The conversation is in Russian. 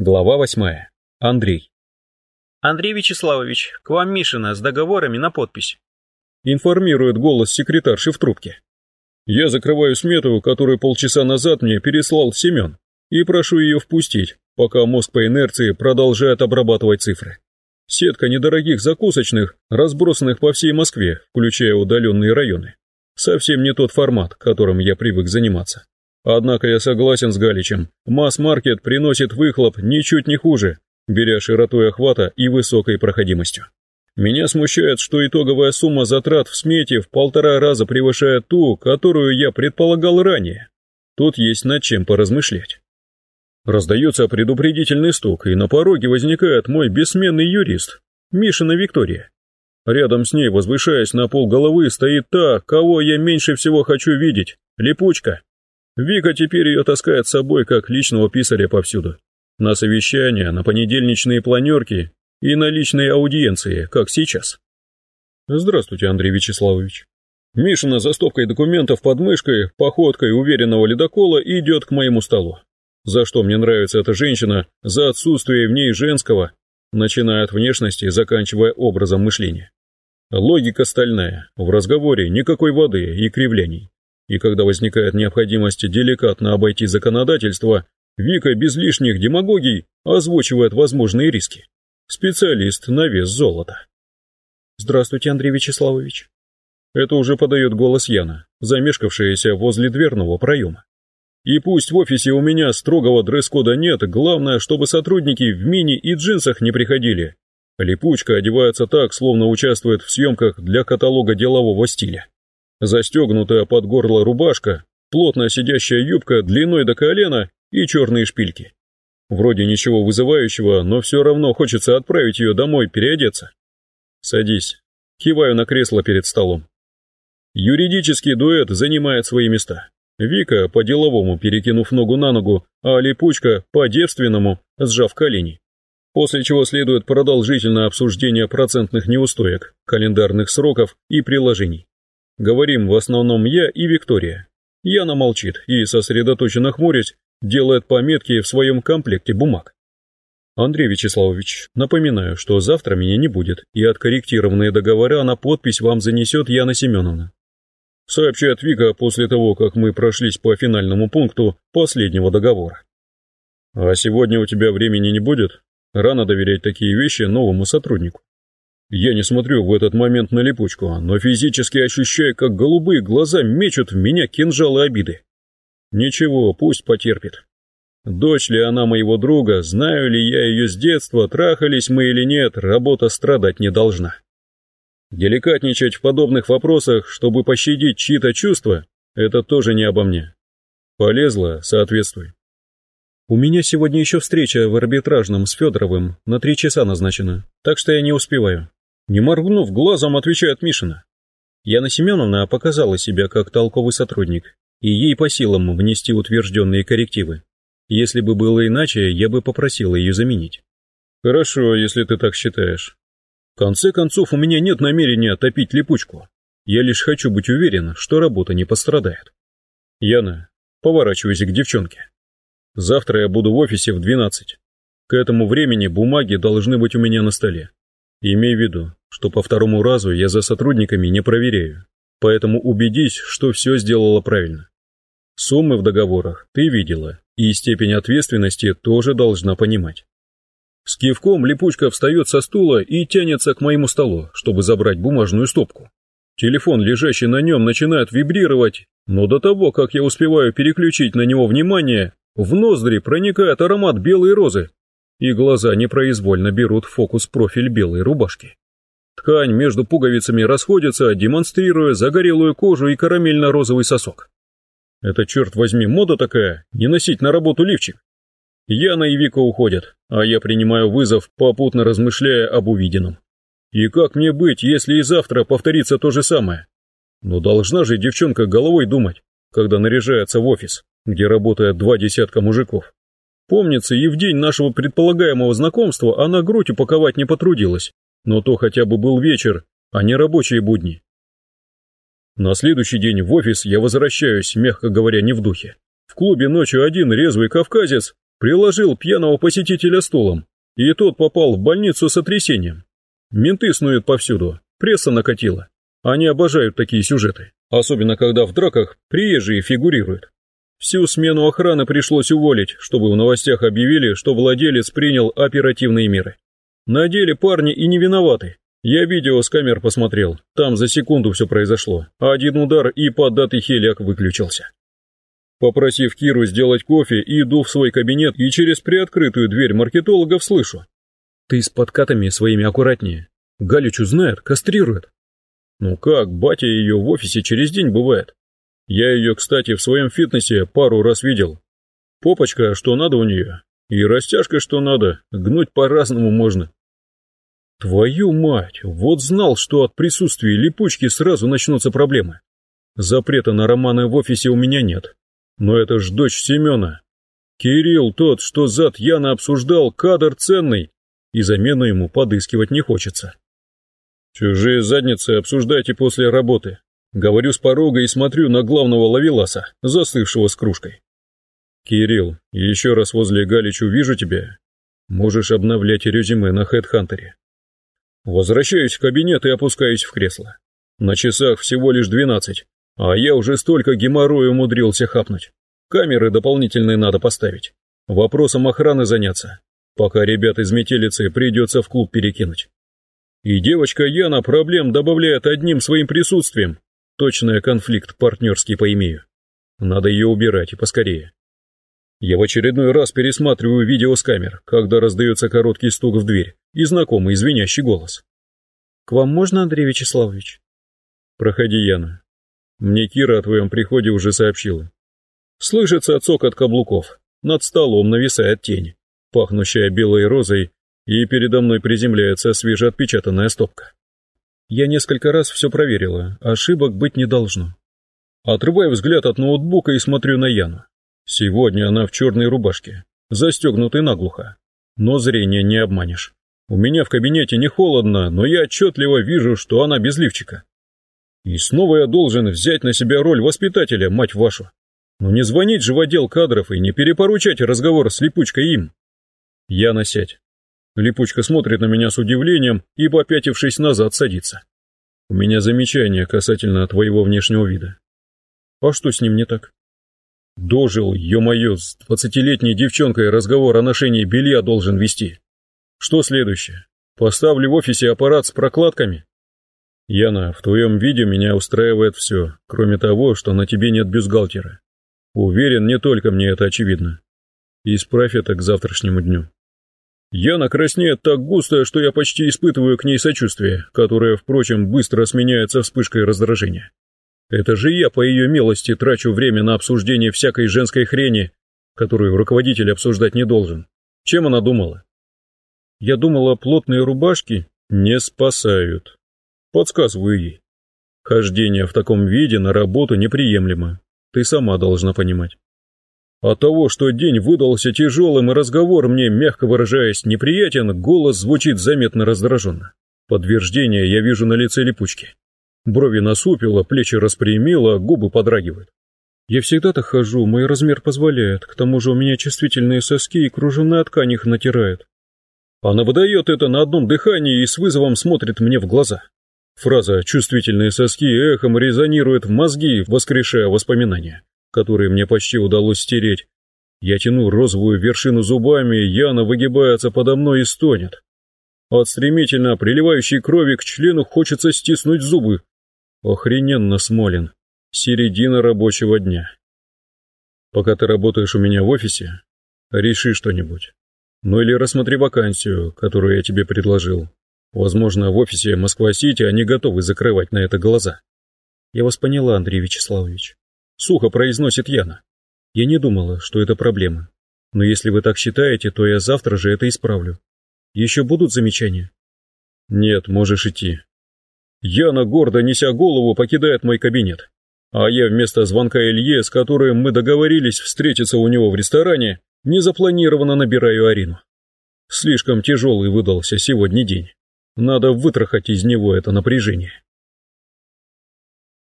Глава восьмая. Андрей. Андрей Вячеславович, к вам Мишина с договорами на подпись. Информирует голос секретарши в трубке. Я закрываю смету, которую полчаса назад мне переслал Семен, и прошу ее впустить, пока мозг по инерции продолжает обрабатывать цифры. Сетка недорогих закусочных, разбросанных по всей Москве, включая удаленные районы. Совсем не тот формат, которым я привык заниматься. Однако я согласен с Галичем, масс-маркет приносит выхлоп ничуть не хуже, беря широтой охвата и высокой проходимостью. Меня смущает, что итоговая сумма затрат в смете в полтора раза превышает ту, которую я предполагал ранее. Тут есть над чем поразмышлять. Раздается предупредительный стук, и на пороге возникает мой бессменный юрист, Мишина Виктория. Рядом с ней, возвышаясь на пол головы, стоит та, кого я меньше всего хочу видеть, липучка. Вика теперь ее таскает с собой как личного писаря повсюду. На совещания, на понедельничные планерки и на личные аудиенции, как сейчас. Здравствуйте, Андрей Вячеславович. Мишина за стопкой документов под мышкой, походкой уверенного ледокола идет к моему столу. За что мне нравится эта женщина, за отсутствие в ней женского, начиная от внешности, заканчивая образом мышления. Логика стальная, в разговоре никакой воды и кривляний. И когда возникает необходимость деликатно обойти законодательство, Вика без лишних демагогий озвучивает возможные риски. Специалист на вес золота. «Здравствуйте, Андрей Вячеславович». Это уже подает голос Яна, замешкавшаяся возле дверного проема. И пусть в офисе у меня строгого дресс-кода нет, главное, чтобы сотрудники в мини и джинсах не приходили. Липучка одевается так, словно участвует в съемках для каталога делового стиля. Застегнутая под горло рубашка, плотно сидящая юбка длиной до колена и черные шпильки. Вроде ничего вызывающего, но все равно хочется отправить ее домой переодеться. Садись. Киваю на кресло перед столом. Юридический дуэт занимает свои места. Вика по-деловому перекинув ногу на ногу, а Липучка по-девственному, сжав колени. После чего следует продолжительное обсуждение процентных неустоек, календарных сроков и приложений. Говорим в основном я и Виктория. Яна молчит и, сосредоточенно хмурясь, делает пометки в своем комплекте бумаг. Андрей Вячеславович, напоминаю, что завтра меня не будет, и откорректированные договора на подпись вам занесет Яна Семеновна. Сообщает Вика после того, как мы прошлись по финальному пункту последнего договора. А сегодня у тебя времени не будет? Рано доверять такие вещи новому сотруднику. Я не смотрю в этот момент на липучку, но физически ощущаю, как голубые глаза мечут в меня кинжалы обиды. Ничего, пусть потерпит. Дочь ли она моего друга, знаю ли я ее с детства, трахались мы или нет, работа страдать не должна. Деликатничать в подобных вопросах, чтобы пощадить чьи-то чувства, это тоже не обо мне. Полезла, соответствуй. У меня сегодня еще встреча в арбитражном с Федоровым, на три часа назначена, так что я не успеваю. Не моргнув глазом, отвечает Мишина. Яна Семеновна показала себя как толковый сотрудник, и ей по силам внести утвержденные коррективы. Если бы было иначе, я бы попросил ее заменить. Хорошо, если ты так считаешь. В конце концов, у меня нет намерения топить липучку. Я лишь хочу быть уверен, что работа не пострадает. Яна, поворачивайся к девчонке. Завтра я буду в офисе в 12. К этому времени бумаги должны быть у меня на столе. Имей в виду, что по второму разу я за сотрудниками не проверяю, поэтому убедись, что все сделала правильно. Суммы в договорах ты видела, и степень ответственности тоже должна понимать. С кивком липучка встает со стула и тянется к моему столу, чтобы забрать бумажную стопку. Телефон, лежащий на нем, начинает вибрировать, но до того, как я успеваю переключить на него внимание, в ноздри проникает аромат белой розы, и глаза непроизвольно берут в фокус профиль белой рубашки. Ткань между пуговицами расходится, демонстрируя загорелую кожу и карамельно-розовый сосок. Это, черт возьми, мода такая, не носить на работу лифчик. Яна и Вика уходят, а я принимаю вызов, попутно размышляя об увиденном. И как мне быть, если и завтра повторится то же самое? Но должна же девчонка головой думать, когда наряжается в офис, где работает два десятка мужиков. Помнится, и в день нашего предполагаемого знакомства она грудь упаковать не потрудилась, но то хотя бы был вечер, а не рабочие будни. На следующий день в офис я возвращаюсь, мягко говоря, не в духе. В клубе ночью один резвый кавказец Приложил пьяного посетителя стулом, и тот попал в больницу с сотрясением. Менты снуют повсюду, пресса накатила. Они обожают такие сюжеты, особенно когда в драках приезжие фигурируют. Всю смену охраны пришлось уволить, чтобы в новостях объявили, что владелец принял оперативные меры. На деле парни и не виноваты. Я видео с камер посмотрел, там за секунду все произошло. Один удар и поддатый хеляк выключился. Попросив Киру сделать кофе, иду в свой кабинет и через приоткрытую дверь маркетологов слышу. «Ты с подкатами своими аккуратнее. Галичу знает, кастрирует». «Ну как, батя ее в офисе через день бывает. Я ее, кстати, в своем фитнесе пару раз видел. Попочка, что надо у нее, и растяжка, что надо, гнуть по-разному можно». Твою мать, вот знал, что от присутствия липучки сразу начнутся проблемы. Запрета на романы в офисе у меня нет, но это ж дочь Семена. Кирилл тот, что зад Яна обсуждал, кадр ценный, и замену ему подыскивать не хочется. Чужие задницы обсуждайте после работы. Говорю с порога и смотрю на главного лавеласа, застывшего с кружкой. Кирилл, еще раз возле Галич увижу тебя. Можешь обновлять резюме на Хедхантере. Возвращаюсь в кабинет и опускаюсь в кресло. На часах всего лишь двенадцать, а я уже столько геморроя умудрился хапнуть. Камеры дополнительные надо поставить. Вопросом охраны заняться, пока ребят из метелицы придется в клуб перекинуть. И девочка Яна проблем добавляет одним своим присутствием. Точно конфликт партнерский поимею. Надо ее убирать и поскорее. Я в очередной раз пересматриваю видео с камер, когда раздается короткий стук в дверь и знакомый звенящий голос. «К вам можно, Андрей Вячеславович?» «Проходи, Яна. Мне Кира о твоем приходе уже сообщила. Слышится отсок от каблуков. Над столом нависает тень, пахнущая белой розой, и передо мной приземляется свежеотпечатанная стопка. Я несколько раз все проверила, ошибок быть не должно. Отрываю взгляд от ноутбука и смотрю на Яну. Сегодня она в черной рубашке, застегнутой наглухо. Но зрение не обманешь. У меня в кабинете не холодно, но я отчетливо вижу, что она без лифчика. И снова я должен взять на себя роль воспитателя, мать вашу. Но не звонить же в отдел кадров и не перепоручать разговор с Липучкой им. Я насядь. Липучка смотрит на меня с удивлением и, попятившись назад, садится. У меня замечание касательно твоего внешнего вида. А что с ним не так? Дожил, ё-моё, с двадцатилетней девчонкой разговор о ношении белья должен вести. Что следующее? Поставлю в офисе аппарат с прокладками? Яна, в твоем виде меня устраивает все, кроме того, что на тебе нет бюстгальтера. Уверен, не только мне это очевидно. Исправь это к завтрашнему дню. Яна краснеет так густо, что я почти испытываю к ней сочувствие, которое, впрочем, быстро сменяется вспышкой раздражения. Это же я по ее милости трачу время на обсуждение всякой женской хрени, которую руководитель обсуждать не должен. Чем она думала? Я думала, плотные рубашки не спасают. Подсказываю ей. Хождение в таком виде на работу неприемлемо. Ты сама должна понимать. От того, что день выдался тяжелым и разговор мне, мягко выражаясь, неприятен, голос звучит заметно раздраженно. Подтверждение я вижу на лице липучки. Брови насупила, плечи распрямила, губы подрагивают. Я всегда так хожу, мой размер позволяет, к тому же у меня чувствительные соски и кружевная ткань их натирает. Она выдает это на одном дыхании и с вызовом смотрит мне в глаза. Фраза «чувствительные соски» эхом резонирует в мозги, воскрешая воспоминания, которые мне почти удалось стереть. Я тяну розовую вершину зубами, Яна выгибается подо мной и стонет. От стремительно приливающей крови к члену хочется стиснуть зубы. Охрененно смолен. Середина рабочего дня. Пока ты работаешь у меня в офисе, реши что-нибудь. Ну или рассмотри вакансию, которую я тебе предложил. Возможно, в офисе Москва-Сити они готовы закрывать на это глаза. Я вас поняла, Андрей Вячеславович. Сухо произносит Яна. Я не думала, что это проблема. Но если вы так считаете, то я завтра же это исправлю. Еще будут замечания? Нет, можешь идти. Яна, гордо неся голову, покидает мой кабинет. А я вместо звонка Илье, с которым мы договорились встретиться у него в ресторане, незапланированно набираю Арину. Слишком тяжелый выдался сегодня день. Надо вытрахать из него это напряжение.